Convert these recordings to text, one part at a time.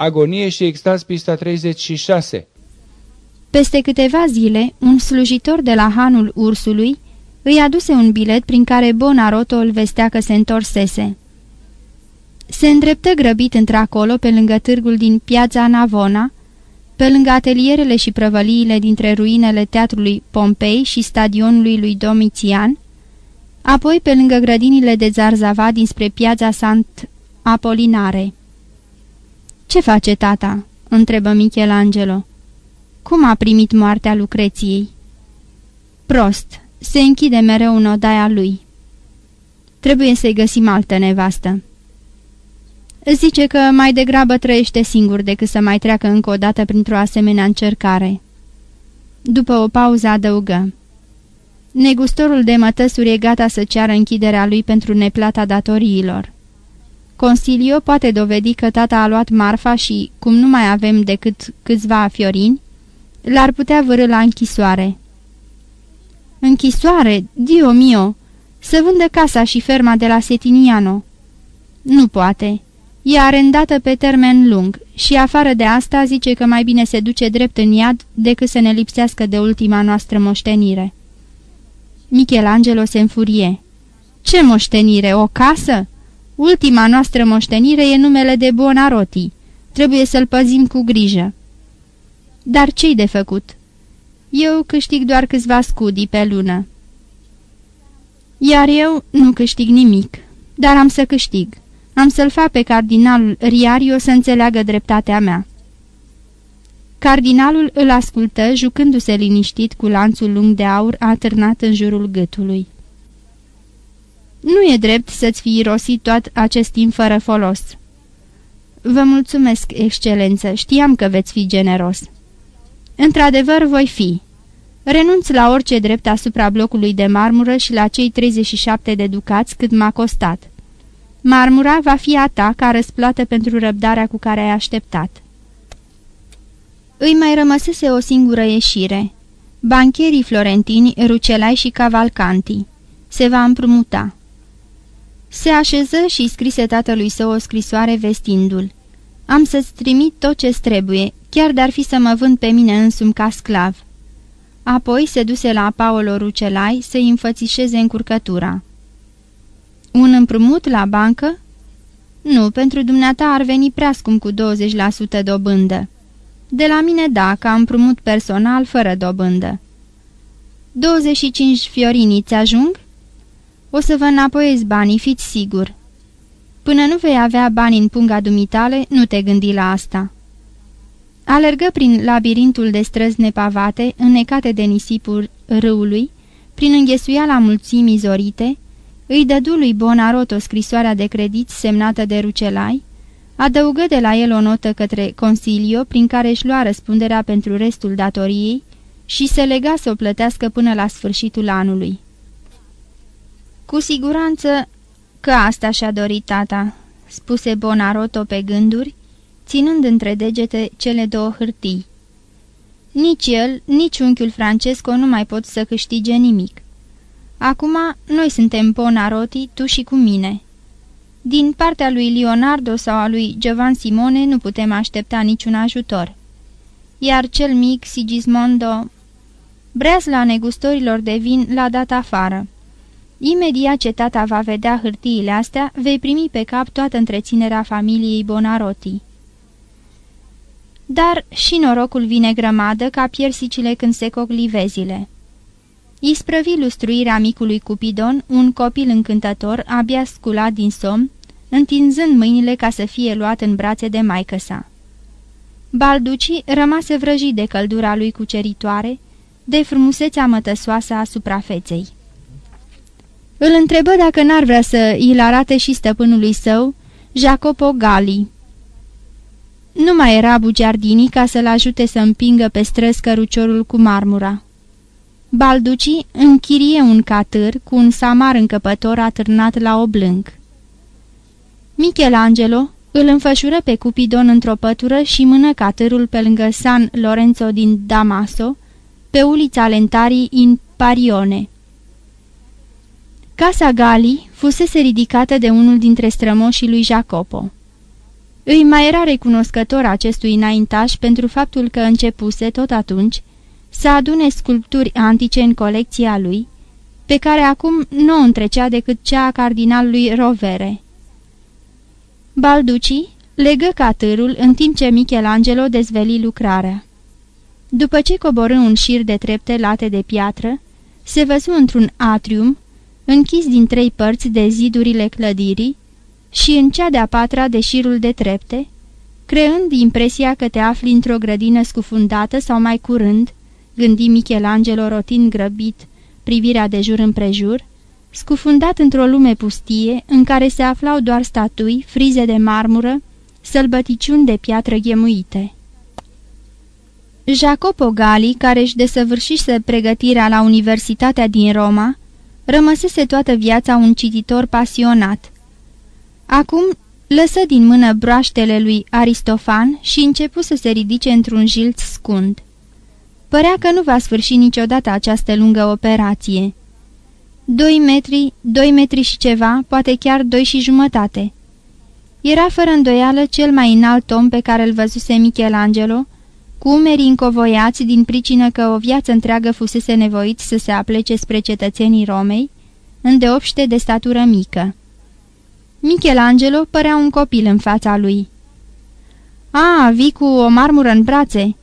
Agonie și extaz, pista 36 Peste câteva zile, un slujitor de la hanul ursului îi aduse un bilet prin care Bonaroto îl vestea că se întorsese. Se îndreptă grăbit într-acolo pe lângă târgul din piața Navona, pe lângă atelierele și prăvăliile dintre ruinele teatrului Pompei și stadionului lui Domitian, apoi pe lângă grădinile de zarzava dinspre piața Sant Apolinare. Ce face tata?" întrebă Michelangelo. Cum a primit moartea Lucreției?" Prost, se închide mereu în odaia lui. Trebuie să-i găsim altă nevastă." Zice că mai degrabă trăiește singur decât să mai treacă încă o dată printr-o asemenea încercare. După o pauză adăugă. Negustorul de mătăsuri e gata să ceară închiderea lui pentru neplata datoriilor. Consilio poate dovedi că tata a luat marfa și, cum nu mai avem decât câțiva fiorini, l-ar putea vârâ la închisoare. Închisoare? Dio mio! Să vândă casa și ferma de la Setiniano. Nu poate. E arendată pe termen lung și afară de asta zice că mai bine se duce drept în iad decât să ne lipsească de ultima noastră moștenire. Michelangelo se înfurie. Ce moștenire? O casă? Ultima noastră moștenire e numele de Buonarroti. Trebuie să-l păzim cu grijă. Dar ce-i de făcut? Eu câștig doar câțiva scudii pe lună. Iar eu nu câștig nimic, dar am să câștig. Am să-l fac pe cardinalul Riario să înțeleagă dreptatea mea. Cardinalul îl ascultă, jucându-se liniștit cu lanțul lung de aur atârnat în jurul gâtului. Nu e drept să-ți fi irosit tot acest timp fără folos." Vă mulțumesc, excelență, știam că veți fi generos." Într-adevăr, voi fi. Renunț la orice drept asupra blocului de marmură și la cei 37 de ducați cât m-a costat. Marmura va fi a ta ca răsplată pentru răbdarea cu care ai așteptat." Îi mai rămăsese o singură ieșire. Bancherii florentini, Rucelai și Cavalcanti. Se va împrumuta. Se așeză și scrise tatălui său o scrisoare vestindu-l. Am să-ți trimit tot ce trebuie, chiar dar fi să mă vând pe mine însumi ca sclav." Apoi se duse la Paolo Rucelai să-i înfățișeze încurcătura. Un împrumut la bancă?" Nu, pentru dumneata ar veni prea scump cu 20% dobândă." De la mine da, ca împrumut personal, fără dobândă." 25 fiorini ți ajung?" O să vă înapoiezi banii, fiți sigur." Până nu vei avea bani în punga dumitale, nu te gândi la asta." Alergă prin labirintul de străzi nepavate, înnecate de nisipul râului, prin înghesuiala mulțimii zorite, îi dădu lui Bonaroto scrisoarea de credit semnată de Rucelai, adăugă de la el o notă către Consilio prin care își lua răspunderea pentru restul datoriei și se lega să o plătească până la sfârșitul anului. Cu siguranță că asta și-a dorit tata," spuse Bonaroto pe gânduri, ținând între degete cele două hârtii. Nici el, nici unchiul Francesco nu mai pot să câștige nimic. Acum noi suntem Bonaroti, tu și cu mine. Din partea lui Leonardo sau a lui Giovan Simone nu putem aștepta niciun ajutor. Iar cel mic, Sigismondo... Breasla negustorilor de vin l-a dat afară. Imediat ce tata va vedea hârtiile astea, vei primi pe cap toată întreținerea familiei Bonarotti. Dar și norocul vine grămadă ca piersicile când se coc livezile. Isprăvi lustruirea micului Cupidon, un copil încântător, abia sculat din somn, întinzând mâinile ca să fie luat în brațe de maică sa. Balduci rămase vrăjit de căldura lui cuceritoare, de frumusețea mătăsoasă asupra feței. Îl întrebă dacă n-ar vrea să îl arate și stăpânului său, Jacopo Gali. Nu mai era bugiardini ca să-l ajute să împingă pe străzi căruciorul cu marmura. Balduci închirie un catâr cu un samar încăpător atârnat la oblânc. Michelangelo îl înfășură pe Cupidon într-o pătură și mână catârul pe lângă San Lorenzo din Damaso, pe ulița Lentarii in Parione. Casa Gali fusese ridicată de unul dintre strămoșii lui Jacopo. Îi mai era recunoscător acestui înaintaș pentru faptul că începuse, tot atunci, să adune sculpturi antice în colecția lui, pe care acum nu o întrecea decât cea a cardinalului Rovere. Balduci legă catârul în timp ce Michelangelo dezveli lucrarea. După ce coborâ un șir de trepte late de piatră, se văzu într-un atrium, închis din trei părți de zidurile clădirii, și în cea de-a patra de șirul de trepte, creând impresia că te afli într-o grădină scufundată sau mai curând, gândi Michelangelo rotind grăbit privirea de jur împrejur, scufundat într-o lume pustie în care se aflau doar statui, frize de marmură, sălbăticiuni de piatră ghemuite. Jacopo Gali, care își desăvârșise pregătirea la Universitatea din Roma, rămăsese toată viața un cititor pasionat. Acum lăsă din mână broaștele lui Aristofan și începu să se ridice într-un jilț scund. Părea că nu va sfârși niciodată această lungă operație. Doi metri, doi metri și ceva, poate chiar doi și jumătate. Era fără îndoială cel mai înalt om pe care îl văzuse Michelangelo, cu umerii încovoiați din pricină că o viață întreagă fusese nevoit să se aplece spre cetățenii Romei, îndeopște de statură mică. Michelangelo părea un copil în fața lui. A, vii cu o marmură în brațe?"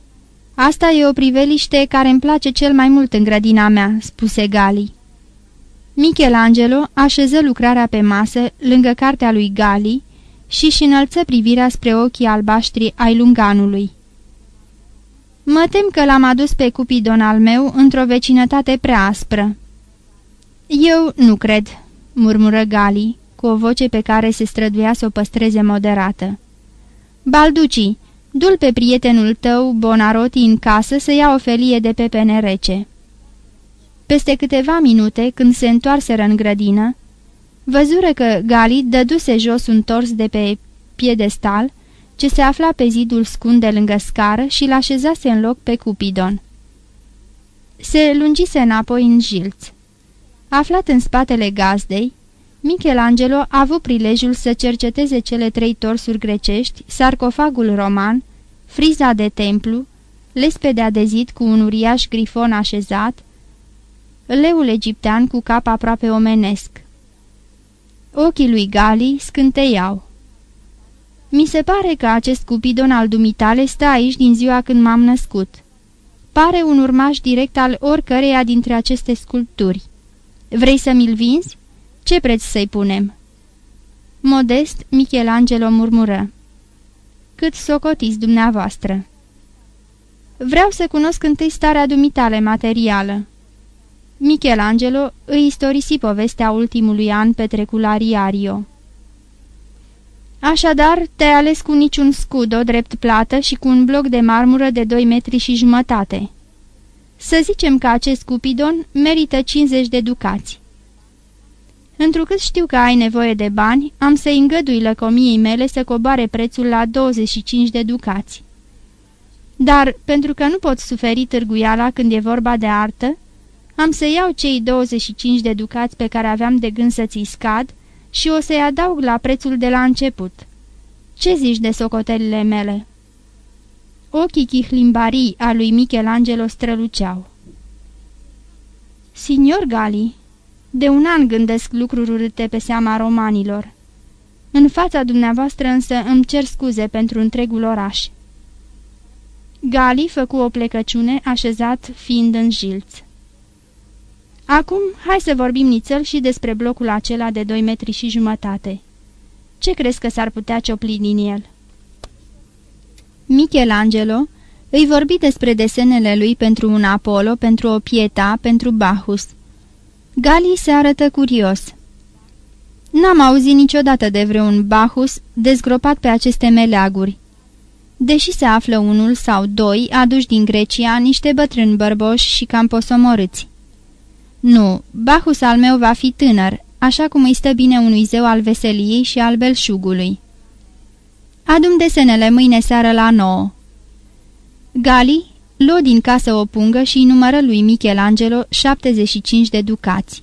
Asta e o priveliște care îmi place cel mai mult în grădina mea," spuse Gali. Michelangelo așeză lucrarea pe masă, lângă cartea lui Gali, și-și înălță privirea spre ochii albaștri ai lunganului. Mă tem că l-am adus pe Cupidon al meu într-o vecinătate prea aspră." Eu nu cred," murmură Gali, cu o voce pe care se străduia să o păstreze moderată. Balduci, dul pe prietenul tău, Bonaroti, în casă să ia o felie de pepene rece." Peste câteva minute, când se întoarseră în grădină, văzură că Gali dăduse jos un tors de pe piedestal, ce se afla pe zidul scund de lângă scară și l-așezase în loc pe Cupidon. Se lungise înapoi în jilț. Aflat în spatele gazdei, Michelangelo a avut prilejul să cerceteze cele trei torsuri grecești, sarcofagul roman, friza de templu, lespedea de zid cu un uriaș grifon așezat, leul egiptean cu cap aproape omenesc. Ochii lui Gali scânteiau. Mi se pare că acest cupidon al dumitale stă aici din ziua când m-am născut. Pare un urmaș direct al oricăreia dintre aceste sculpturi. Vrei să mi-l vinzi? Ce preț să-i punem?" Modest, Michelangelo murmură. Cât socotiți dumneavoastră?" Vreau să cunosc întâi starea dumitale materială." Michelangelo îi istorisi povestea ultimului an petrecut la Riario. Așadar, te-ai ales cu niciun scudo drept plată și cu un bloc de marmură de 2 metri și jumătate. Să zicem că acest cupidon merită 50 de ducați. Întrucât știu că ai nevoie de bani, am să îngădui lăcomiei mele să coboare prețul la 25 de ducați. Dar, pentru că nu pot suferi târguiala când e vorba de artă, am să iau cei 25 de ducați pe care aveam de gând să ți scad și o să-i adaug la prețul de la început. Ce zici de socotelile mele?" Ochii chihlimbarii a lui Michelangelo străluceau. Signor Gali, de un an gândesc lucruri urâte pe seama romanilor. În fața dumneavoastră însă îmi cer scuze pentru întregul oraș." Gali făcu o plecăciune așezat fiind în jilț. Acum, hai să vorbim nițel și despre blocul acela de doi metri și jumătate. Ce crezi că s-ar putea ciopli din el?" Michelangelo îi vorbi despre desenele lui pentru un Apollo, pentru o Pieta, pentru Bacchus. Gali se arătă curios. N-am auzit niciodată de vreun Bacchus dezgropat pe aceste meleaguri. Deși se află unul sau doi aduși din Grecia, niște bătrâni bărboși și cam posomorâți. Nu, Bacchus al meu va fi tânăr, așa cum îi stă bine unui zeu al veseliei și al belșugului. Adum desenele mâine seară la nouă. Gali luă din casă o pungă și numără lui Michelangelo 75 de ducați.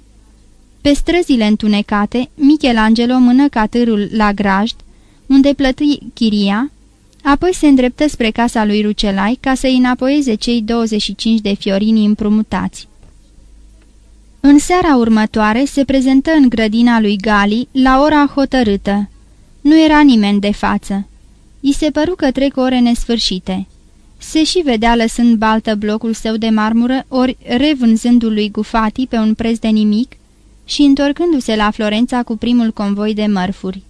Pe străzile întunecate, Michelangelo mână catârul la grajd, unde plătâi chiria, apoi se îndreptă spre casa lui Rucelai ca să-i înapoieze cei 25 de fiorini împrumutați. În seara următoare se prezentă în grădina lui Gali la ora hotărâtă. Nu era nimeni de față. I se păru că trec ore nesfârșite. Se și vedea lăsând baltă blocul său de marmură, ori revânzându lui Gufati pe un preț de nimic și întorcându-se la Florența cu primul convoi de mărfuri.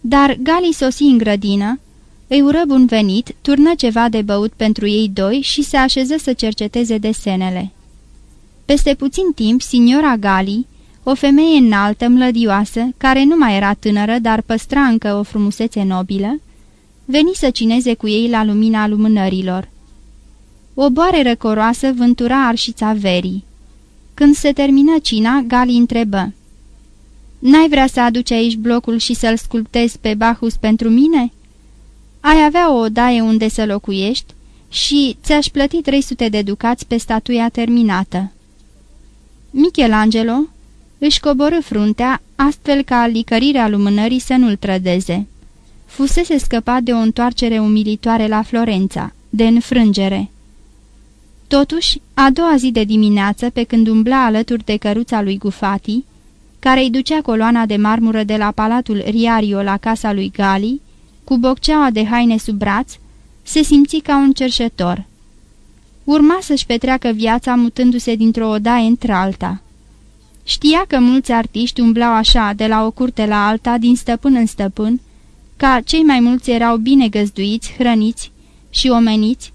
Dar Gali sosi în grădină, îi ură bun venit, turnă ceva de băut pentru ei doi și se așeză să cerceteze desenele. Peste puțin timp, signora Gali, o femeie înaltă, mlădioasă, care nu mai era tânără, dar păstra încă o frumusețe nobilă, veni să cineze cu ei la lumina lumânărilor. O boare răcoroasă vântura arșița verii. Când se termină cina, Gali întrebă. N-ai vrea să aduci aici blocul și să-l sculptezi pe Bacchus pentru mine?" Ai avea o odaie unde să locuiești și ți-aș plăti 300 de ducați pe statuia terminată." Michelangelo își coborâ fruntea, astfel ca licărirea lumânării să nu-l trădeze. Fusese scăpat de o întoarcere umilitoare la Florența, de înfrângere. Totuși, a doua zi de dimineață, pe când umbla alături de căruța lui Gufati, care îi ducea coloana de marmură de la palatul Riario la casa lui Gali, cu bocceaua de haine sub braț, se simți ca un cerșetor. Urma să-și petreacă viața mutându-se dintr-o odaie într-alta. Știa că mulți artiști umblau așa, de la o curte la alta, din stăpân în stăpân, ca cei mai mulți erau bine găzduiți, hrăniți și omeniți,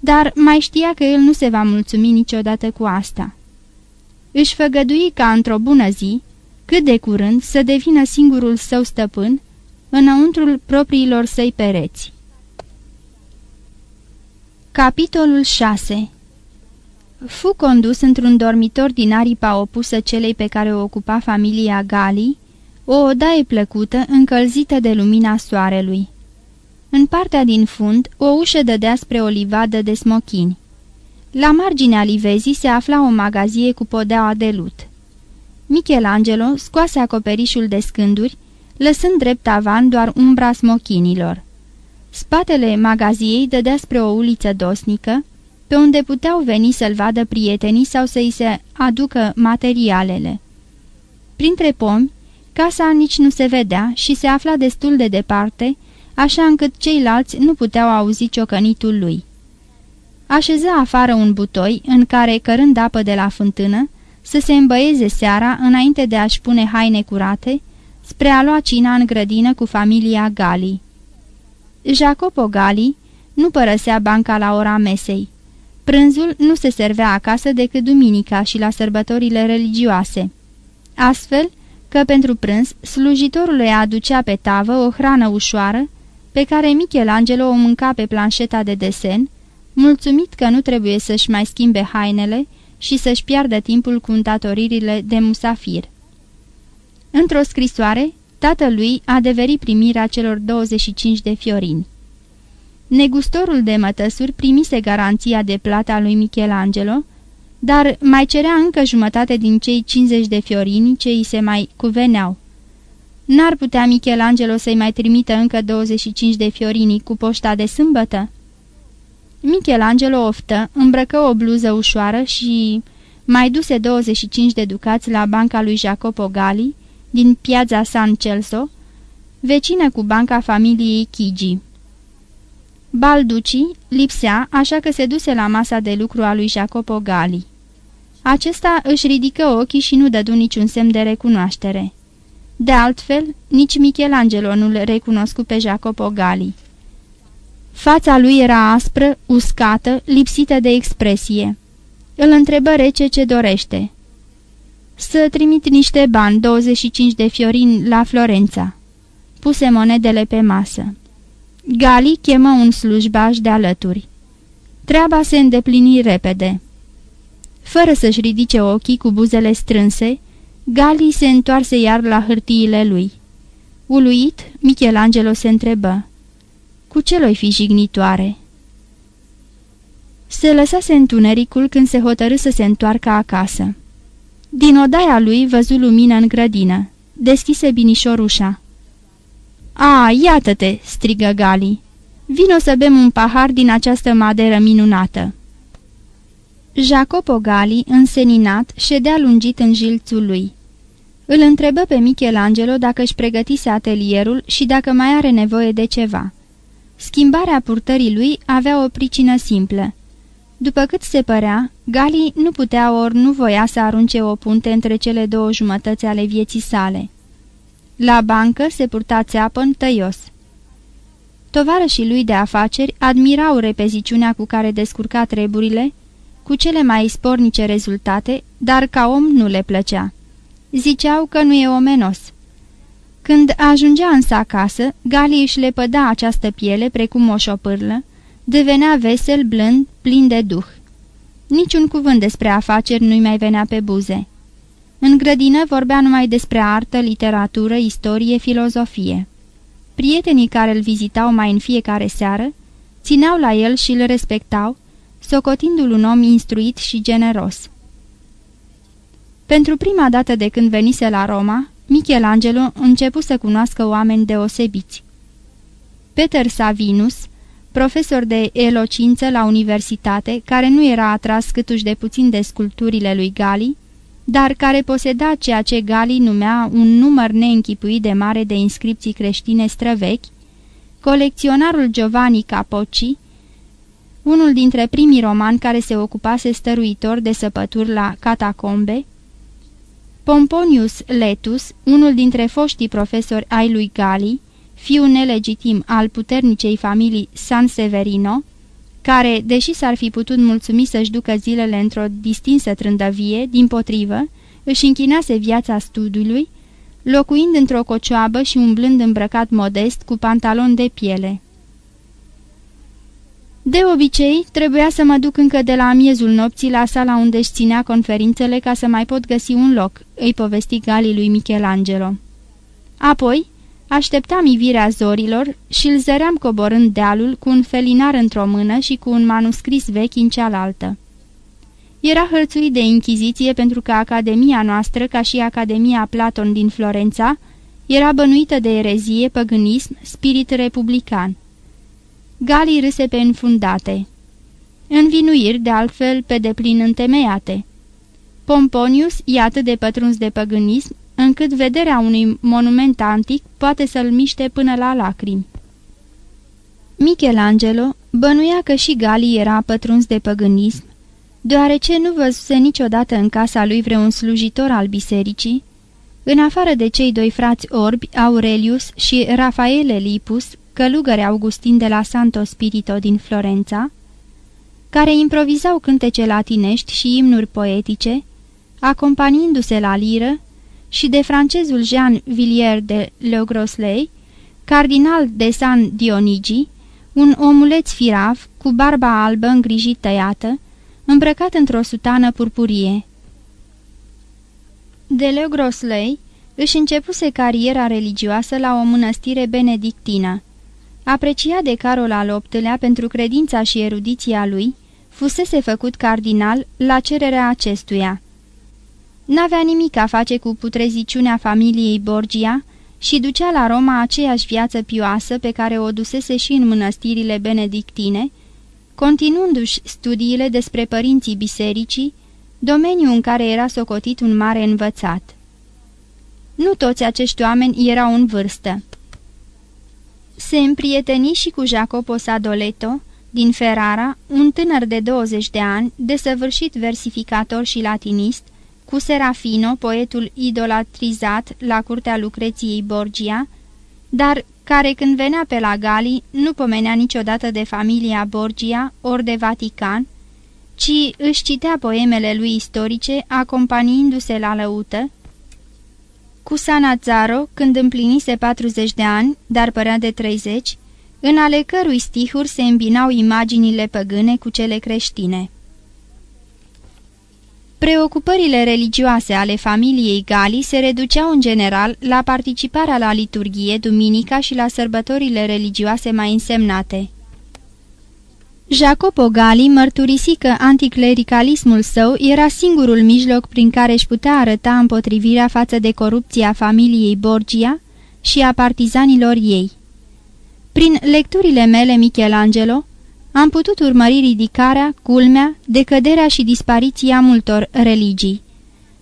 dar mai știa că el nu se va mulțumi niciodată cu asta. Își făgădui ca într-o bună zi, cât de curând, să devină singurul său stăpân, înăuntrul propriilor săi pereți. Capitolul 6 Fu condus într-un dormitor din aripa opusă celei pe care o ocupa familia Gali, o odaie plăcută, încălzită de lumina soarelui. În partea din fund, o ușă dădea spre o livadă de smochini. La marginea livezii se afla o magazie cu podeaua de lut. Michelangelo scoase acoperișul de scânduri, lăsând drept tavan doar umbra smochinilor. Spatele magaziei dădea spre o uliță dosnică, pe unde puteau veni să-l vadă prietenii sau să-i se aducă materialele. Printre pomi, casa nici nu se vedea și se afla destul de departe, așa încât ceilalți nu puteau auzi ciocănitul lui. Așeză afară un butoi în care, cărând apă de la fântână, să se îmbăieze seara înainte de a-și pune haine curate, spre a lua cina în grădină cu familia Gali. Jacopo Gali nu părăsea banca la ora mesei. Prânzul nu se servea acasă decât duminica și la sărbătorile religioase. Astfel că pentru prânz slujitorul îi aducea pe tavă o hrană ușoară, pe care Michelangelo o mânca pe planșeta de desen, mulțumit că nu trebuie să-și mai schimbe hainele și să-și piardă timpul cu întatoririle de musafir. Într-o scrisoare, tatălui a deverit primirea celor 25 de fiorini. Negustorul de mătăsuri primise garanția de plată a lui Michelangelo, dar mai cerea încă jumătate din cei 50 de fiorini ce îi se mai cuveneau. N-ar putea Michelangelo să-i mai trimită încă 25 de fiorini cu poșta de sâmbătă? Michelangelo oftă, îmbrăcă o bluză ușoară și mai duse 25 de ducați la banca lui Jacopo Gali, din piața San Celso, vecină cu banca familiei Chigi. Balduci lipsea, așa că se duse la masa de lucru a lui Jacopo Gali. Acesta își ridică ochii și nu dădu niciun semn de recunoaștere. De altfel, nici Michelangelo nu-l recunoscu pe Jacopo Gali. Fața lui era aspră, uscată, lipsită de expresie. Îl întrebă rece ce dorește. Să trimit niște bani, 25 de fiorini, la Florența. Puse monedele pe masă. Gali chemă un slujbaș de alături. Treaba se îndeplini repede. Fără să-și ridice ochii cu buzele strânse, Gali se întoarse iar la hârtiile lui. Uluit, Michelangelo se întrebă. Cu ce l fi jignitoare? Se lăsase întunericul când se hotărâ să se întoarcă acasă. Din odaia lui văzu lumină în grădină. Deschise binișor ușa. A, iată-te!" strigă Gali. Vino să bem un pahar din această maderă minunată." Jacopo Gali, înseninat, ședea lungit în jilțul lui. Îl întrebă pe Michelangelo dacă își pregătise atelierul și dacă mai are nevoie de ceva. Schimbarea purtării lui avea o pricină simplă. După cât se părea, Gali nu putea ori nu voia să arunce o punte între cele două jumătăți ale vieții sale. La bancă se purta țeapă în tăios. Tovarășii lui de afaceri admirau repeziciunea cu care descurca treburile, cu cele mai spornice rezultate, dar ca om nu le plăcea. Ziceau că nu e omenos. Când ajungea însă acasă, Gali își lepăda această piele precum o șopârlă, devenea vesel, blând, plin de duh. Niciun cuvânt despre afaceri nu-i mai venea pe buze. În grădină vorbea numai despre artă, literatură, istorie, filozofie. Prietenii care îl vizitau mai în fiecare seară, țineau la el și îl respectau, socotindu-l un om instruit și generos. Pentru prima dată de când venise la Roma, Michelangelo începu să cunoască oameni deosebiți. Peter Savinus, profesor de elocință la universitate, care nu era atras câtuși de puțin de sculpturile lui Gali, dar care poseda ceea ce Gali numea un număr neînchipuit de mare de inscripții creștine străvechi, colecționarul Giovanni Capocci, unul dintre primii romani care se ocupase stăruitor de săpături la catacombe, Pomponius Letus, unul dintre foștii profesori ai lui Gali, fiu nelegitim al puternicei familii San Severino, care, deși s-ar fi putut mulțumi să-și ducă zilele într-o distinsă trândăvie, din potrivă, își închinase viața studiului, locuind într-o cocioabă și umblând îmbrăcat modest cu pantalon de piele. De obicei, trebuia să mă duc încă de la miezul nopții la sala unde își ținea conferințele ca să mai pot găsi un loc, îi povesti Galii lui Michelangelo. Apoi, așteptam ivirea zorilor și îl zăream coborând dealul cu un felinar într-o mână și cu un manuscris vechi în cealaltă. Era hărțuit de inchiziție pentru că Academia noastră, ca și Academia Platon din Florența, era bănuită de erezie, păgânism, spirit republican. Galii râse pe înfundate. Învinuiri, de altfel, pe deplin întemeiate. Pomponius e atât de pătruns de păgânism, încât vederea unui monument antic poate să-l miște până la lacrimi. Michelangelo bănuia că și Galii era pătruns de păgânism, deoarece nu văzuse niciodată în casa lui vreun slujitor al bisericii, în afară de cei doi frați orbi, Aurelius și Rafaele Lipus, călugări Augustin de la Santo Spirito din Florența, care improvizau cântece latinești și imnuri poetice, acompaniindu-se la liră, și de francezul Jean Villiers de Le Grosley, cardinal de San Dionigi, un omuleț firav, cu barba albă îngrijit tăiată, îmbrăcat într-o sutană purpurie. De Le Grosley își începuse cariera religioasă la o mănăstire benedictină. Apreciat de Carol al VIII-lea pentru credința și erudiția lui, fusese făcut cardinal la cererea acestuia. N-avea nimic a face cu putreziciunea familiei Borgia și ducea la Roma aceeași viață pioasă pe care o dusese și în mănăstirile benedictine, continuându-și studiile despre părinții bisericii, domeniu în care era socotit un mare învățat. Nu toți acești oameni erau în vârstă. Se împrieteni și cu Jacopo Sadoleto, din Ferrara, un tânăr de 20 de ani, desăvârșit versificator și latinist, cu Serafino, poetul idolatrizat la curtea Lucreției Borgia, dar care când venea pe la Gali nu pomenea niciodată de familia Borgia ori de Vatican, ci își citea poemele lui istorice acompaniindu-se la lăută, cu Sanazzaro, când împlinise 40 de ani, dar părea de 30, în ale cărui stihuri se îmbinau imaginile păgâne cu cele creștine. Preocupările religioase ale familiei Gali se reduceau în general la participarea la liturghie duminica și la sărbătorile religioase mai însemnate. Jacopo Gali mărturisi că anticlericalismul său era singurul mijloc prin care își putea arăta împotrivirea față de corupția familiei Borgia și a partizanilor ei. Prin lecturile mele Michelangelo, am putut urmări ridicarea, culmea, decăderea și dispariția multor religii.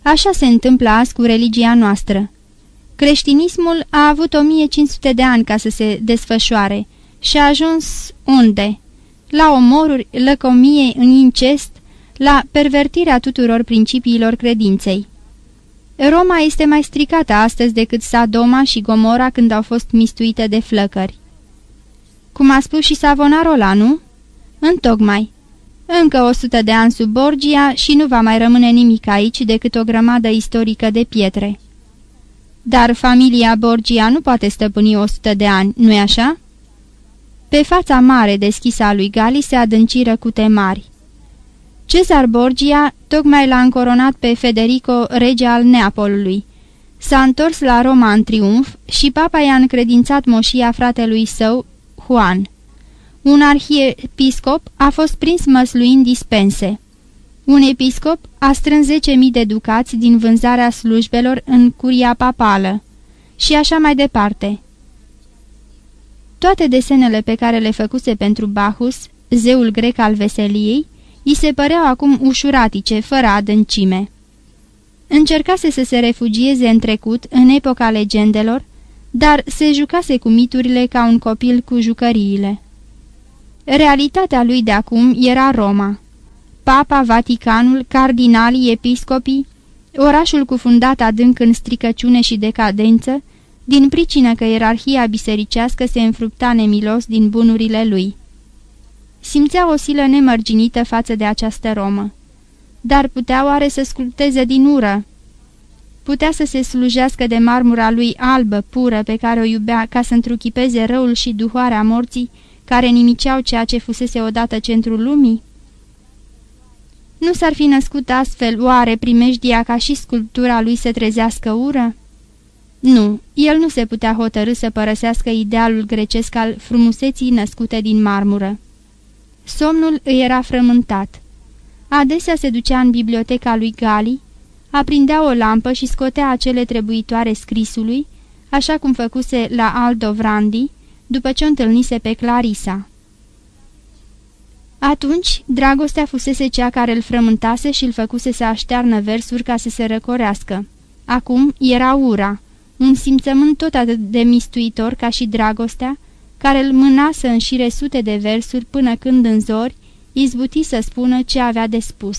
Așa se întâmplă azi cu religia noastră. Creștinismul a avut 1500 de ani ca să se desfășoare și a ajuns unde? La omoruri, lăcomie în incest, la pervertirea tuturor principiilor credinței. Roma este mai stricată astăzi decât Sadoma și Gomora când au fost mistuite de flăcări. Cum a spus și Savonarola, nu? Întocmai. Încă o sută de ani sub Borgia și nu va mai rămâne nimic aici decât o grămadă istorică de pietre. Dar familia Borgia nu poate stăpâni o sută de ani, nu-i așa? Pe fața mare deschisă a lui Gali se adânciră cu temari. Cezar Borgia tocmai l-a încoronat pe Federico, rege al Neapolului. S-a întors la Roma în triumf și papa i-a încredințat moșia fratelui său, Juan. Un arhiepiscop a fost prins măsluind dispense. Un episcop a strâns 10.000 de ducați din vânzarea slujbelor în curia papală. Și așa mai departe. Toate desenele pe care le făcuse pentru Bacchus, zeul grec al veseliei, îi se păreau acum ușuratice, fără adâncime. Încercase să se refugieze în trecut, în epoca legendelor, dar se jucase cu miturile ca un copil cu jucăriile. Realitatea lui de acum era Roma. Papa, Vaticanul, cardinalii, episcopii, orașul cufundat adânc în stricăciune și decadență, din pricină că ierarhia bisericească se înfrupta nemilos din bunurile lui. Simțea o silă nemărginită față de această Romă. Dar putea oare să sculpteze din ură? Putea să se slujească de marmura lui albă, pură, pe care o iubea, ca să întruchipeze răul și duhoarea morții, care nimiceau ceea ce fusese odată centrul lumii? Nu s-ar fi născut astfel oare primejdia ca și sculptura lui să trezească ură? Nu, el nu se putea hotărâ să părăsească idealul grecesc al frumuseții născute din marmură. Somnul îi era frământat. Adesea se ducea în biblioteca lui Gali, aprindea o lampă și scotea acele trebuitoare scrisului, așa cum făcuse la Aldo Vrandi, după ce o întâlnise pe Clarisa. Atunci, dragostea fusese cea care îl frământase și îl făcuse să aștearnă versuri ca să se răcorească. Acum era ura, un simțământ tot atât de mistuitor ca și dragostea, care îl mâna să înșire sute de versuri până când în zori izbuti să spună ce avea de spus.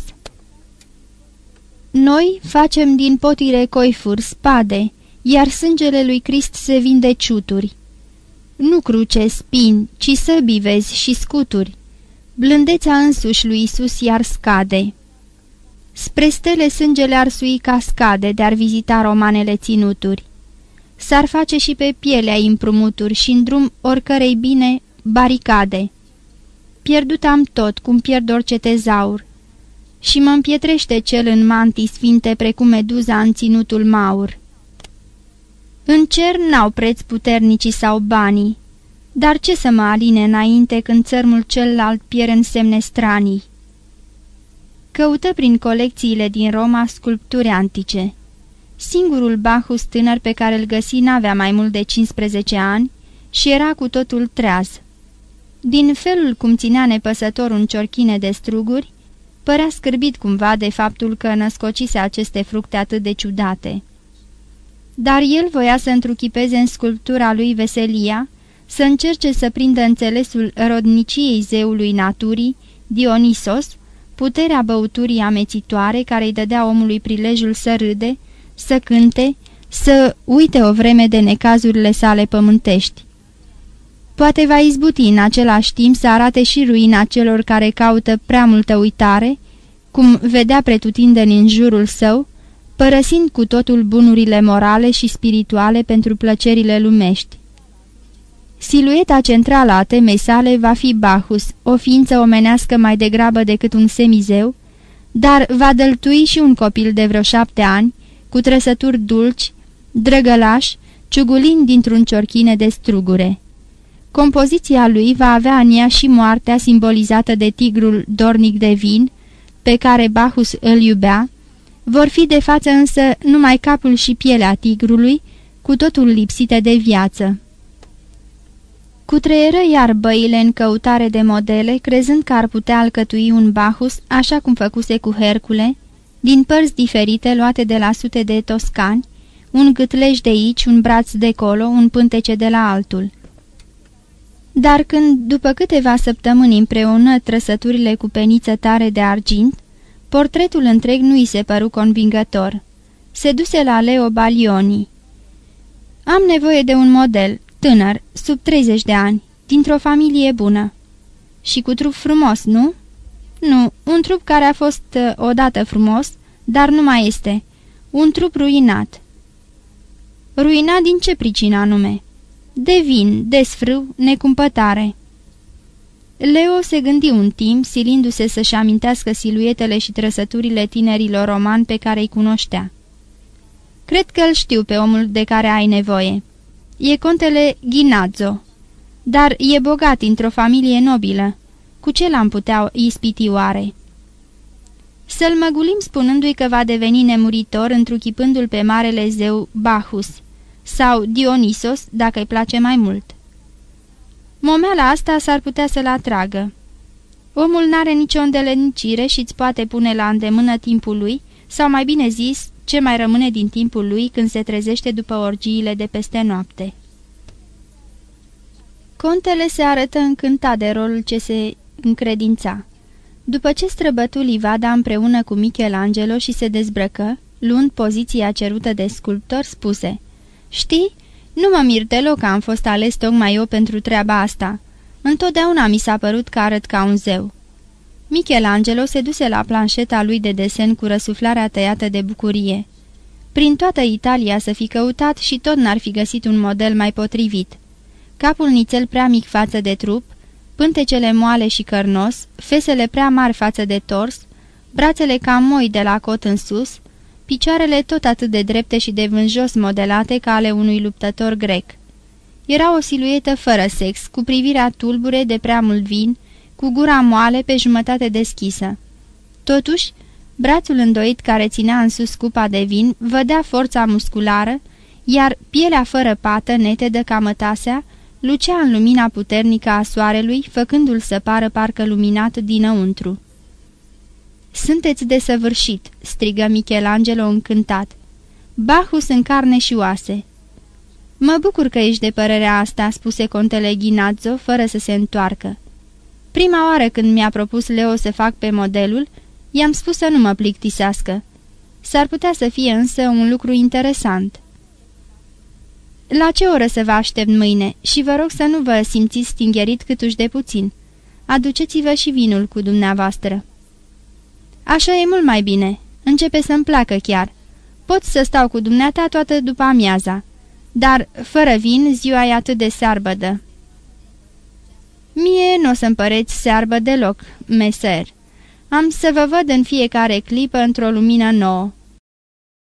Noi facem din potire coifuri spade, iar sângele lui Crist se vinde ciuturi. Nu cruce, spin, ci săbii vezi și scuturi. Blândețea însuși lui Isus iar scade. Spre stele sângele ar sui cascade de-ar vizita romanele ținuturi. S-ar face și pe pielea împrumuturi și în drum oricărei bine baricade. Pierdut am tot, cum pierd orice tezaur, și mă împietrește cel în mantii sfinte precum meduza în ținutul maur. În cer n-au preț puternicii sau banii, dar ce să mă aline înainte când țărmul celălalt pierd în semne stranii? Căută prin colecțiile din Roma sculpturi antice. Singurul Bacchus tânăr pe care îl găsi n-avea mai mult de 15 ani și era cu totul treaz. Din felul cum ținea nepăsător un ciorchine de struguri, părea scârbit cumva de faptul că născocise aceste fructe atât de ciudate. Dar el voia să întruchipeze în sculptura lui Veselia, să încerce să prindă înțelesul rodniciei zeului naturii, Dionisos, puterea băuturii amețitoare care îi dădea omului prilejul să râde, să cânte, să uite o vreme de necazurile sale pământești. Poate va izbuti în același timp să arate și ruina celor care caută prea multă uitare, cum vedea pretutindeni în jurul său, părăsind cu totul bunurile morale și spirituale pentru plăcerile lumești. Silueta centrală a temei sale va fi Bacchus, o ființă omenească mai degrabă decât un semizeu, dar va dăltui și un copil de vreo șapte ani, cu trăsături dulci, drăgălaș, ciugulind dintr-un ciorchine de strugure. Compoziția lui va avea în ea și moartea simbolizată de tigrul dornic de vin, pe care Bacchus îl iubea, vor fi de față însă numai capul și pielea tigrului, cu totul lipsite de viață. Cutreieră iar băile în căutare de modele, crezând că ar putea alcătui un Bacchus, așa cum făcuse cu Hercule, din părți diferite luate de la sute de toscani, un gâtlej de aici, un braț de colo, un pântece de la altul. Dar când, după câteva săptămâni împreună trăsăturile cu peniță tare de argint, portretul întreg nu i se păru convingător. Se duse la Leo Balioni. Am nevoie de un model, tânăr, sub 30 de ani, dintr-o familie bună. Și cu trup frumos, nu?" Nu, un trup care a fost uh, odată frumos, dar nu mai este. Un trup ruinat." Ruinat din ce pricină anume?" De vin, de sfrâu, necumpătare." Leo se gândi un timp, silindu-se să-și amintească siluetele și trăsăturile tinerilor romani pe care îi cunoștea. Cred că îl știu pe omul de care ai nevoie. E contele Ghinazzo, dar e bogat într-o familie nobilă. Cu ce l-am putea ispiti oare?" Să-l măgulim spunându-i că va deveni nemuritor întruchipându-l pe marele zeu Bacchus sau Dionisos, dacă îi place mai mult. Momeala asta s-ar putea să-l atragă. Omul n-are nicio îndelenicire și îți poate pune la îndemână timpul lui, sau mai bine zis, ce mai rămâne din timpul lui când se trezește după orgiile de peste noapte. Contele se arătă încântat de rolul ce se încredința. După ce străbătu livada împreună cu Michelangelo și se dezbrăcă, luând poziția cerută de sculptor, spuse Știi, nu mă mir deloc că am fost ales tocmai eu pentru treaba asta. Întotdeauna mi s-a părut că arăt ca un zeu." Michelangelo se duse la planșeta lui de desen cu răsuflarea tăiată de bucurie. Prin toată Italia să fi căutat și tot n-ar fi găsit un model mai potrivit. Capul nițel prea mic față de trup, pântecele moale și cărnos, fesele prea mari față de tors, brațele cam moi de la cot în sus, picioarele tot atât de drepte și de vânjos modelate ca ale unui luptător grec. Era o siluetă fără sex, cu privirea tulbure de prea mult vin, cu gura moale pe jumătate deschisă. Totuși, brațul îndoit care ținea în sus cupa de vin vădea forța musculară, iar pielea fără pată, netedă ca mătasea, lucea în lumina puternică a soarelui, făcându-l să pară parcă luminat dinăuntru. Sunteți desăvârșit!" strigă Michelangelo încântat. Bacchus în carne și oase." Mă bucur că ești de părerea asta," spuse contele Ghinazzo, fără să se întoarcă. Prima oară când mi-a propus Leo să fac pe modelul, i-am spus să nu mă plictisească. S-ar putea să fie însă un lucru interesant." La ce oră să vă aștept mâine și vă rog să nu vă simțiți stingherit câtuși de puțin. Aduceți-vă și vinul cu dumneavoastră." Așa e mult mai bine. Începe să-mi placă chiar. Pot să stau cu dumneata toată după amiaza. Dar, fără vin, ziua e atât de searbădă." Mie nu o să-mi păreți searbă deloc, meser. Am să vă văd în fiecare clipă într-o lumină nouă.